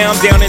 Now I'm down in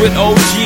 With OG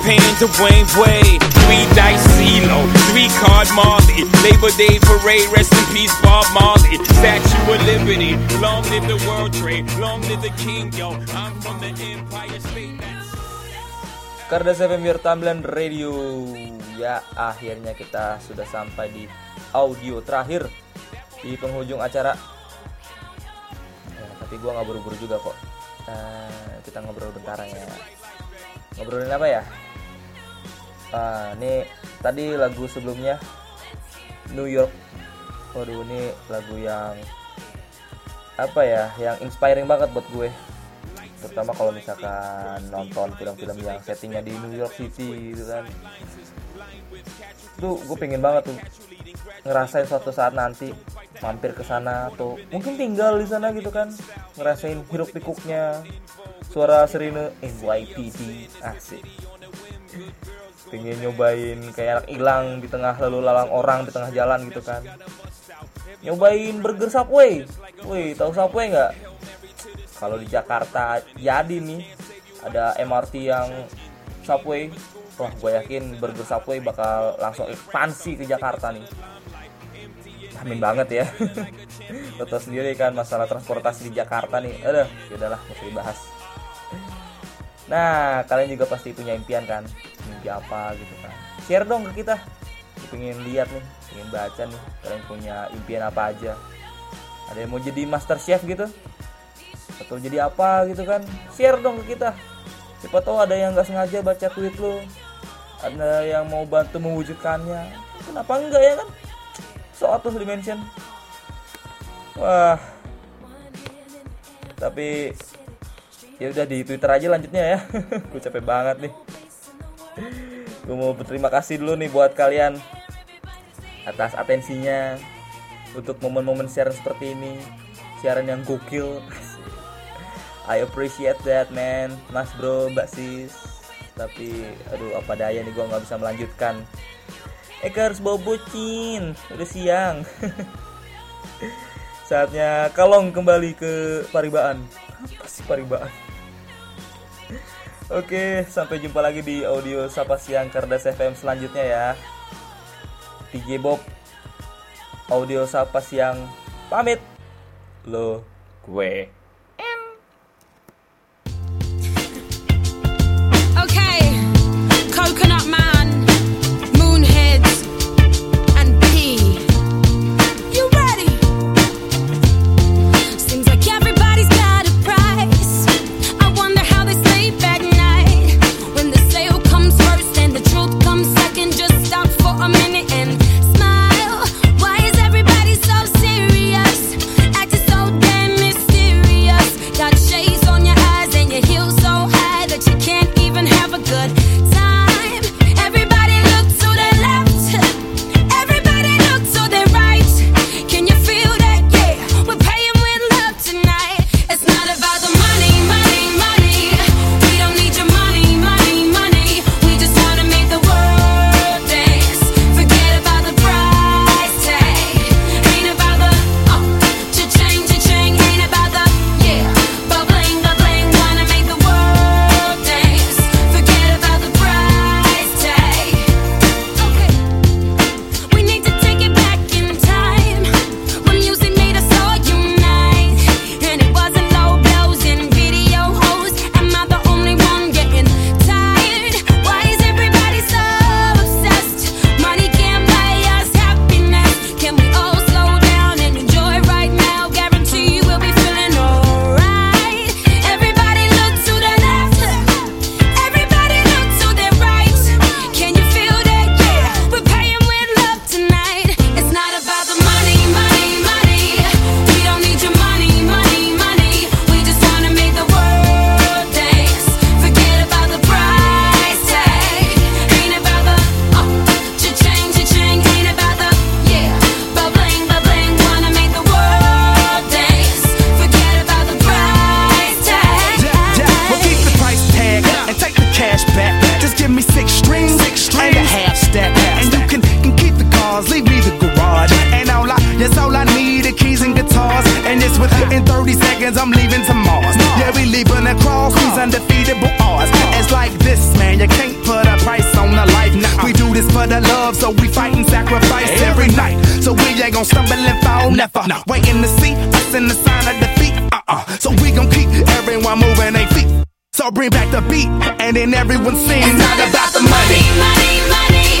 paying Dwayne Wade. Three dice CeeLo, three card Marley. Labor Day parade, rest in peace Bob Marley. Statue of Liberty, long live the World Trade, long live the King, yo. I'm from the Empire State. Kardas FM Your Timeline Radio Ya akhirnya kita sudah sampai di audio terakhir Di penghujung acara ya, Tapi gue gak buru-buru juga kok uh, Kita ngobrol bentar ya ngobrolin apa ya? Ah ini tadi lagu sebelumnya New York. Waduh ini lagu yang apa ya? Yang inspiring banget buat gue. Terutama kalau misalkan nonton film-film yang settingnya di New York City gitu kan. Tuh gue pengen banget tuh ngerasain suatu saat nanti mampir ke sana atau mungkin tinggal di sana gitu kan. Ngerasain hiruk pikuknya suara Serine NYPD asik. Pengen nyobain kayak anak hilang di tengah lalu lalang orang di tengah jalan gitu kan. Nyobain burger Subway. Woi tahu Subway nggak? Kalau di Jakarta jadi nih ada MRT yang Subway. Wah gue yakin burger Subway bakal langsung ekspansi ke Jakarta nih amin banget ya lo sendiri kan masalah transportasi di Jakarta nih aduh ya udahlah mesti dibahas Nah, kalian juga pasti punya impian kan? Mimpi apa gitu kan? Share dong ke kita. Pengen lihat nih, pengen baca nih. Kalian punya impian apa aja? Ada yang mau jadi master chef gitu? Atau jadi apa gitu kan? Share dong ke kita. Siapa tahu ada yang nggak sengaja baca tweet lo. Ada yang mau bantu mewujudkannya. Kenapa enggak ya kan? So auto dimension. Wah. Tapi ya udah di Twitter aja lanjutnya ya. Gue capek banget nih. Gue mau berterima kasih dulu nih buat kalian atas atensinya untuk momen-momen siaran seperti ini. Siaran yang gokil. I appreciate that man. Mas bro mbak sis. Tapi aduh apa daya nih gue nggak bisa melanjutkan Eka harus bawa bocin udah siang saatnya kalong kembali ke paribaan apa sih paribaan Oke, sampai jumpa lagi di audio Sapa Siang Kerdas FM selanjutnya ya. DJ Bob, audio Sapa Siang pamit. Lo, gue. I can just stop for a minute and And it's within 30 seconds I'm leaving to Mars. Yeah, we leaving across these undefeatable odds. It's like this, man, you can't put a price on the life. Nah, we do this for the love, so we fight and sacrifice every night. So we ain't gonna stumble and fall, never. Nah. Waiting to see us in the sign of defeat. Uh-uh. So we gon' keep everyone moving their feet. So bring back the beat, and then everyone sings. It's not, about, the money, money, money.